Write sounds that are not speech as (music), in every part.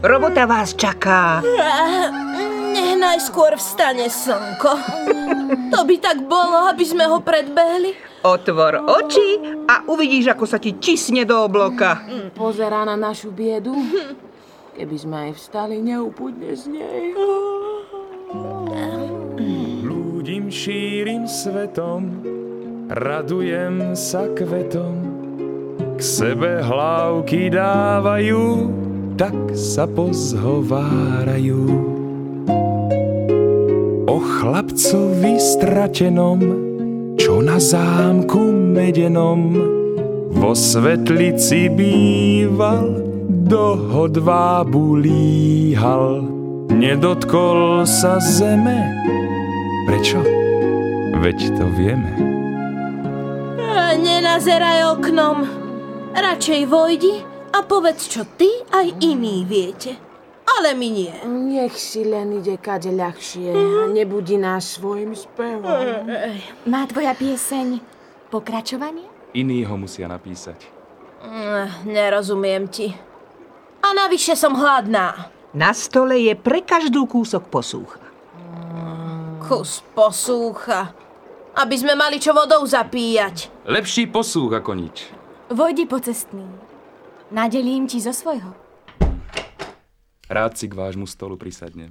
Robota vás čaká. Nech najskôr vstane slnko. To by tak bolo, aby sme ho predbehli. Otvor oči a uvidíš, ako sa ti čisne do obloka. Pozerá na našu biedu. Keby sme aj vstali, neupudne z nej. Blúdim, šírim svetom, radujem sa kvetom. K sebe hlavky dávajú, tak sa pozhovárajú. O chlapcovi stratenom, čo na zámku medenom vo svetlici býval, do hodvábu líhal. Nedotkol sa zeme. Prečo? Veď to vieme. Nenazeraj oknom. Radšej vojdi a povedz, čo ty aj iní viete. Ale my nie. Nech si len ide kade ľahšie a nebudí nás svojim spevom. Má tvoja pieseň pokračovanie? Iní ho musia napísať. Mm, Nerozumiem ti. A navyše som hladná. Na stole je pre každú kúsok posúcha. Kus posúcha. Aby sme mali čo vodou zapíjať. Lepší posúch ako nič. Vojdi pocestný. Nadelím ti zo svojho. Rád si k vášmu stolu prisadnem.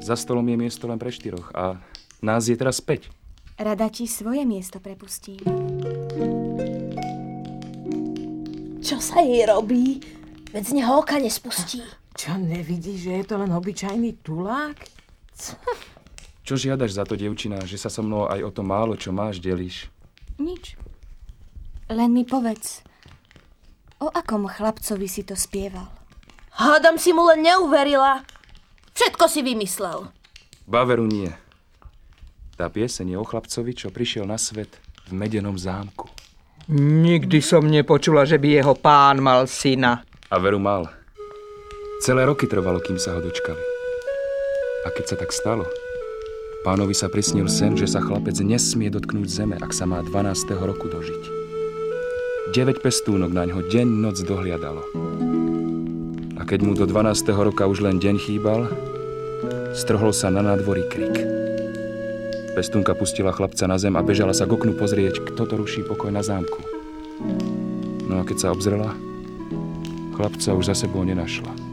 Za stolom je miesto len pre štyroch a nás je teraz päť. Rada ti svoje miesto prepustím. Čo sa jej robí? Veď z neho oka nespustí. Čo, nevidíš, že je to len obyčajný tulák? Čo žiadaš za to, devčina, že sa so mnou aj o to málo, čo máš, delíš? Nič. Len mi povedz, o akom chlapcovi si to spieval? Hádam si mu len neuverila. Všetko si vymyslel. Baveru nie. Tá pieseň je o chlapcovi, čo prišiel na svet v medenom zámku. Nikdy som nepočula, že by jeho pán mal syna. A veru mal. Celé roky trvalo, kým sa ho dočkali. A keď sa tak stalo, pánovi sa prisnil sen, že sa chlapec nesmie dotknúť zeme, ak sa má 12. roku dožiť. 9 pestúnok na ňo deň noc dohliadalo. A keď mu do 12. roka už len deň chýbal, strhol sa na nádvorí krik. Pestúnka pustila chlapca na zem a bežala sa k oknu pozrieť, kto to ruší pokoj na zámku. No a keď sa obzrela, chlapca už za sebou nenašla.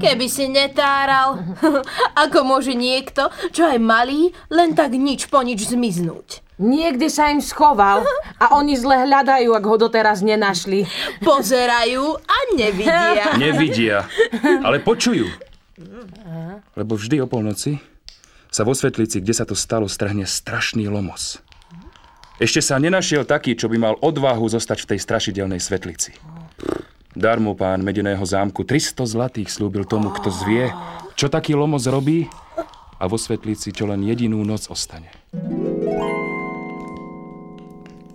Keby si netáral, (laughs) ako môže niekto, čo aj malý, len tak nič po nič zmiznúť. Niekde sa im schoval a oni zle hľadajú, ak ho doteraz nenašli. Pozerajú a nevidia. (laughs) Nevidia, ale počujú. Lebo vždy o polnoci sa vo svetlici, kde sa to stalo, strhne strašný lomos. Ešte sa nenašiel taký, čo by mal odvahu zostať v tej strašidelnej svetlici. Darmo pán Medeného zámku 300 zlatých slúbil tomu, kto zvie, čo taký lomos robí a vo svetlici čo len jedinú noc ostane.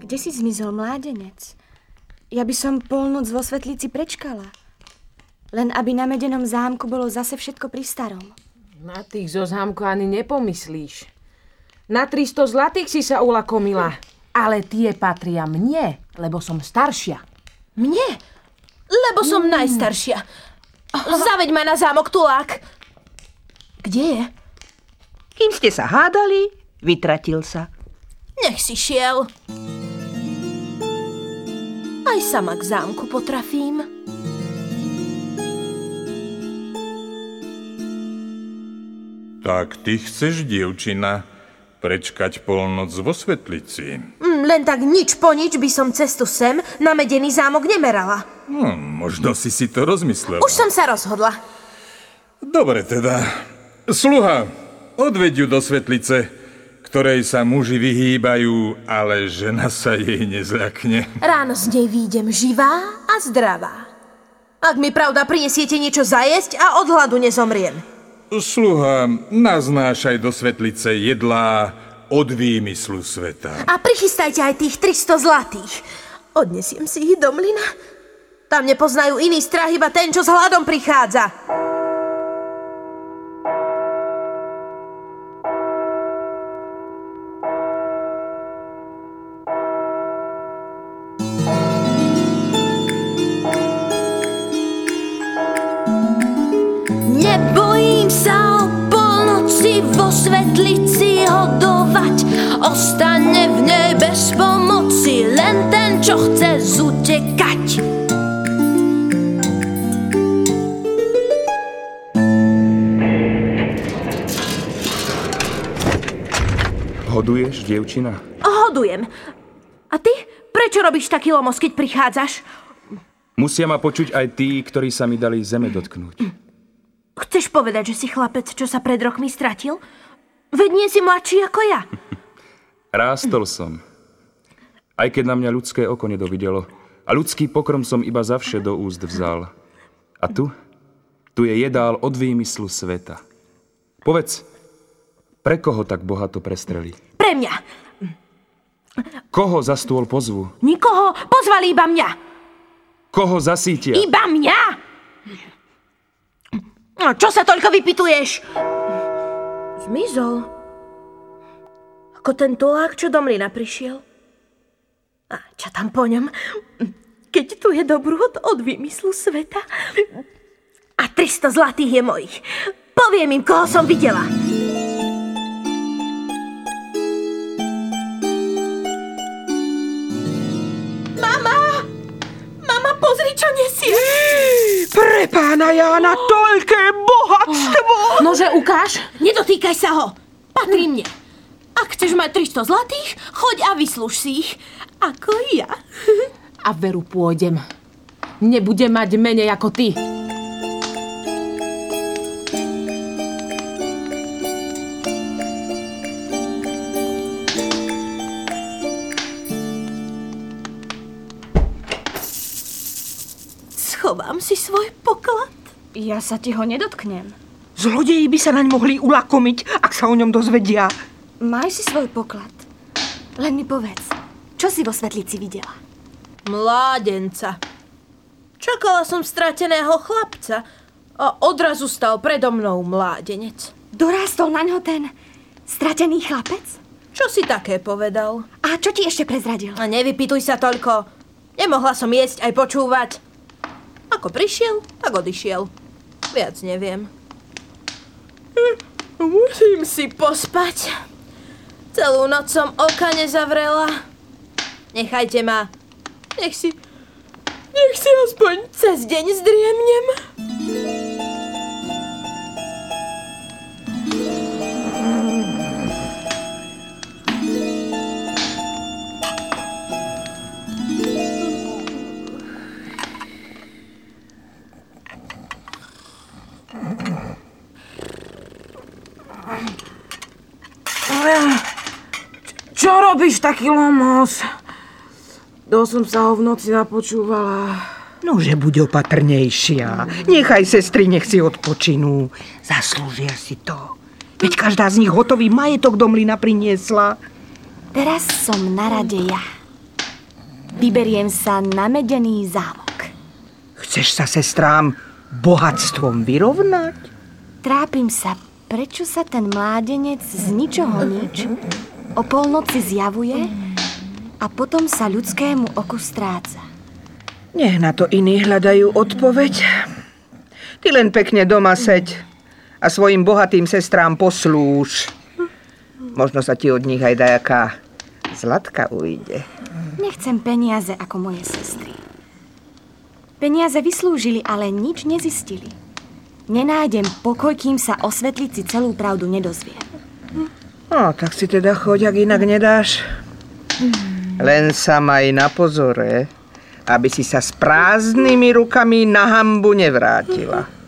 Kde si zmizol mládenec? Ja by som polnoc vo svetlici prečkala. Len aby na medenom zámku bolo zase všetko pri starom. Na tých zo zámku ani nepomyslíš. Na 300 zlatých si sa ulakomila. Ale tie patria mne, lebo som staršia. Mne? Lebo som najstaršia. Zaveď ma na zámok tulák. Kde je? Kým ste sa hádali, vytratil sa. Nech si šiel. Aj sama k zámku potrafím. Tak ty chceš, dievčina, prečkať polnoc vo svetlici. Len tak nič po nič by som cestu sem na medený zámok nemerala. Hm, možno si si to rozmyslela. Už som sa rozhodla. Dobre teda. Sluha, odveď ju do svetlice, ktorej sa muži vyhýbajú, ale žena sa jej nezľakne. Ráno z nej výjdem živá a zdravá. Ak mi pravda prinesiete niečo zajesť a od hladu nezomriem. Sluha, naznášaj do svetlice jedlá od výmyslu sveta. A prichystajte aj tých 300 zlatých. Odnesiem si ich do mlyna. Tam nepoznajú iný strach, iba ten, čo s hladom prichádza. Zutekať. Hoduješ, dievčina? Hodujem. A ty? Prečo robíš taký lomos, keď prichádzaš? Musia ma počuť aj tí, ktorí sa mi dali zeme dotknúť. Chceš povedať, že si chlapec, čo sa pred rokmi stratil? Veď nie si mladší ako ja. (laughs) Rástol som. Aj keď na mňa ľudské oko nedovidelo. A ľudský pokrom som iba zavše do úst vzal. A tu? Tu je jedál od výmyslu sveta. Povedz, pre koho tak bohato prestrelí? Pre mňa. Koho za stôl pozvu? Nikoho. Pozvali iba mňa. Koho zasítia? Iba mňa? No, čo sa toľko vypituješ? Zmizol. Ako ten tulák, čo do mlyna prišiel. A čo tam po ňom? Keď tu je dobrôd od vymyslu sveta. A 300 zlatých je mojich. Poviem im, koho som videla. Mama! Mama, pozri, čo nesie. Pre pána Jána toľké bohatstvo! Nože ukáž. Nedotýkaj sa ho. Patrí mne. Ak chceš mať 300 zlatých, choď a vyslúž si ich. Ako ja. (laughs) A veru pôjdem. Nebudem mať menej ako ty. Schovám si svoj poklad. Ja sa ti ho nedotknem. Zlodeji by sa naň mohli ulakomiť, ak sa o ňom dozvedia. Maj si svoj poklad. Len mi povedz, čo si vo svetlici videla? Mládenca. Čakala som strateného chlapca a odrazu stal predo mnou mládenec. Dorástol na ňo ten stratený chlapec? Čo si také povedal? A čo ti ešte prezradil? A nevypituj sa toľko. Nemohla som jesť aj počúvať. Ako prišiel, tak odišiel. Viac neviem. Hm, Musím si pospať. Celú noc som oka nezavrela. Nechajte ma. Nech si... Nech si aspoň cez deň zdriemnem. Čo robíš taký lomos? Do som sa ho v noci napočúvala. Nože buď opatrnejšia. Nechaj sestry, nech si odpočinú. Zaslúžia si to. Veď každá z nich hotový majetok do mlyna priniesla. Teraz som na rade ja. Vyberiem sa na medený zámok. Chceš sa sestrám bohatstvom vyrovnať? Trápim sa, prečo sa ten mládenec z ničoho nič o polnoci zjavuje a potom sa ľudskému oku stráca. Nech na to iní hľadajú odpoveď. Ty len pekne doma seď a svojim bohatým sestrám poslúž. Možno sa ti od nich aj dajaká zlatka ujde. Nechcem peniaze ako moje sestry. Peniaze vyslúžili, ale nič nezistili. Nenájdem pokoj, kým sa o svetlici celú pravdu nedozviem. No, tak si teda choď, ak inak nedáš. Len sa maj na pozore, aby si sa s prázdnymi rukami na hambu nevrátila.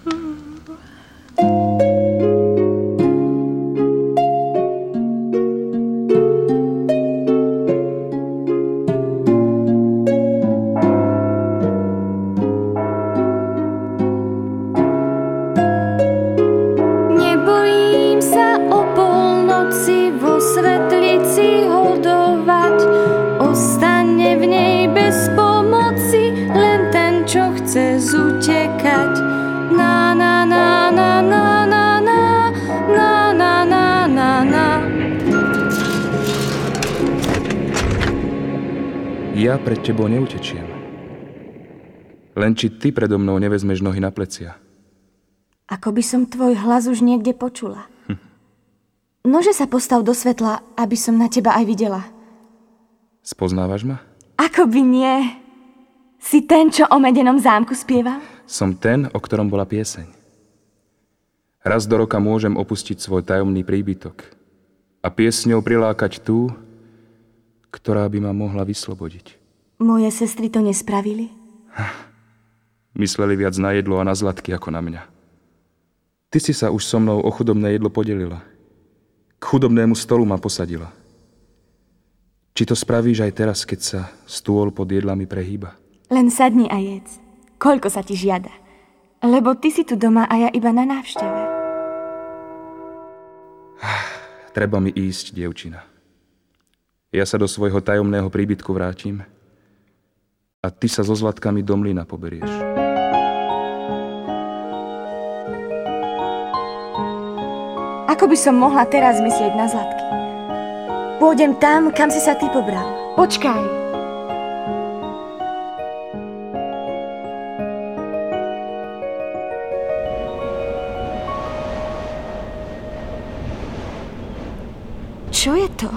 Ja pred tebou neutečiem. Len či ty predo mnou nevezmeš nohy na plecia. Ako by som tvoj hlas už niekde počula. Nože sa postav do svetla, aby som na teba aj videla. Spoznávaš ma? Ako by nie. Si ten, čo o medenom zámku spieval? Som ten, o ktorom bola pieseň. Raz do roka môžem opustiť svoj tajomný príbytok a piesňou prilákať tú, ktorá by ma mohla vyslobodiť. Moje sestry to nespravili? Mysleli viac na jedlo a na zlatky ako na mňa. Ty si sa už so mnou o chudobné jedlo podelila. K chudobnému stolu ma posadila. Či to spravíš aj teraz, keď sa stôl pod jedlami prehýba? Len sadni a jedz. Koľko sa ti žiada. Lebo ty si tu doma a ja iba na návšteve. Treba mi ísť, dievčina. Ja sa do svojho tajomného príbytku vrátim a ty sa so zlatkami do mlyna poberieš. Ako by som mohla teraz myslieť na zlatky? Pôjdem tam, kam si sa ty pobral. Počkaj. Čo je to?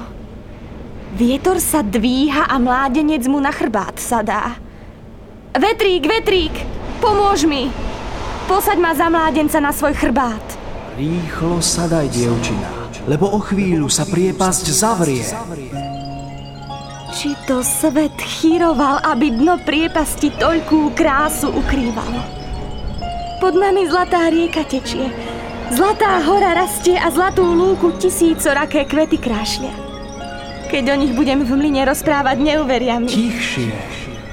Vietor sa dvíha a mládenec mu na chrbát sadá. Vetrík, vetrík, pomôž mi! Posaď ma za mládenca na svoj chrbát. Rýchlo sadaj, dievčina, lebo o chvíľu sa priepasť zavrie. Či to svet chýroval, aby dno priepasti toľkú krásu ukrývalo. Pod nami zlatá rieka tečie, zlatá hora rastie a zlatú lúku tisícoraké kvety krášlia. Keď o nich budem v mline rozprávať, neuveria mi. Tichšie,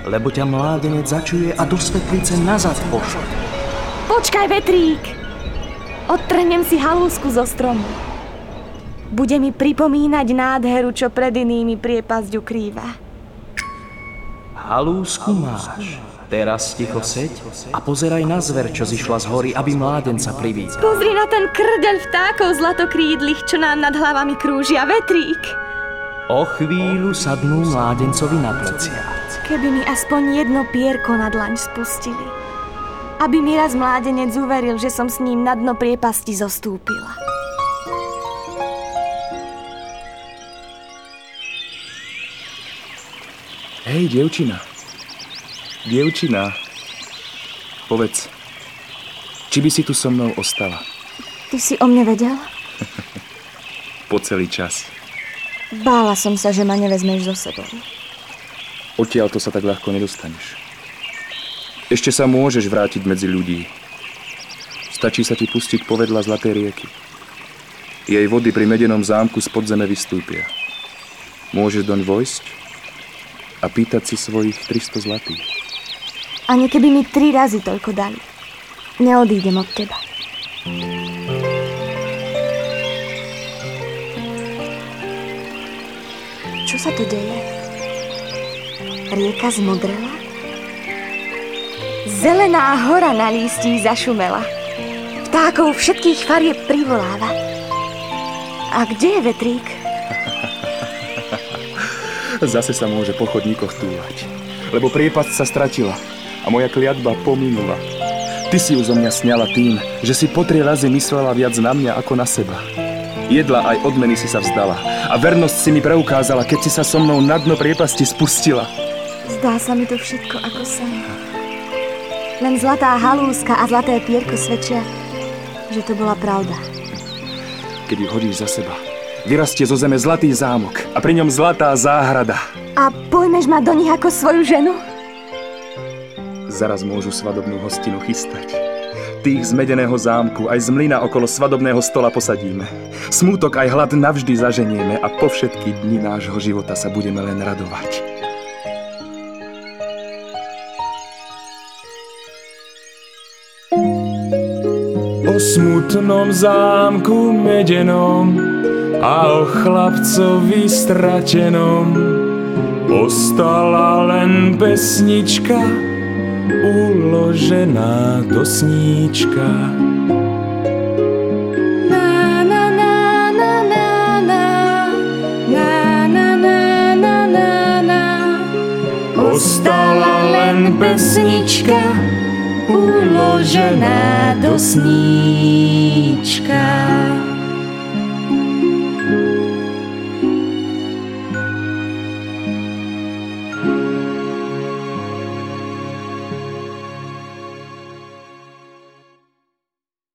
lebo ťa mládenec začuje a do svetlice nazad pošle. Počkaj, vetrík! Odtrhnem si halúsku zo stromu. Bude mi pripomínať nádheru, čo pred inými priepasť ukrýva. Halúsku máš. Teraz ticho seď a pozeraj na zver, čo zišla z hory, aby mládenca privítal. Pozri na ten krdeľ vtákov zlatokrídlych, čo nám nad hlavami krúžia. Vetrík! O chvíľu sadnú mládencovi na plecia. Keby mi aspoň jedno pierko na dlaň spustili. Aby mi raz mládenec uveril, že som s ním na dno priepasti zostúpila. Hej, dievčina. Dievčina. Povedz, či by si tu so mnou ostala Ty si o mne vedel? (laughs) po celý čas. Bála som sa, že ma nevezmeš so sebou. Odtiaľ to sa tak ľahko nedostaneš. Ešte sa môžeš vrátiť medzi ľudí. Stačí sa ti pustiť povedla Zlatej rieky. Jej vody pri medenom zámku z podzeme vystúpia. Môžeš doň vojsť a pýtať si svojich 300 zlatých. Ani keby mi tri razy toľko dali. Neodídem od teba. Čo sa tu deje? Rieka zmodrela? Zelená hora na lístí zašumela. Vtákov všetkých farieb privoláva. A kde je vetrík? (laughs) Zase sa môže po chodníkoch túlať. Lebo priepasť sa stratila a moja kliatba pominula. Ty si ju zo mňa sňala tým, že si po tri razy myslela viac na mňa ako na seba. Jedla aj odmeny si sa vzdala a vernosť si mi preukázala, keď si sa so mnou na dno priepasti spustila. Zdá sa mi to všetko ako sen. Len zlatá halúska a zlaté pierko svedčia, že to bola pravda. Keď ju hodíš za seba, vyrastie zo zeme zlatý zámok a pri ňom zlatá záhrada. A pojmeš ma do nich ako svoju ženu? Zaraz môžu svadobnú hostinu chystať. Tých z medeného zámku aj z mlyna okolo svadobného stola posadíme. Smútok aj hlad navždy zaženieme a po všetky dni nášho života sa budeme len radovať. O smutnom zámku medenom a o chlapcovi stratenom ostala len pesnička uložená do sníčka. Ostala len pesnička uložená do sníčka.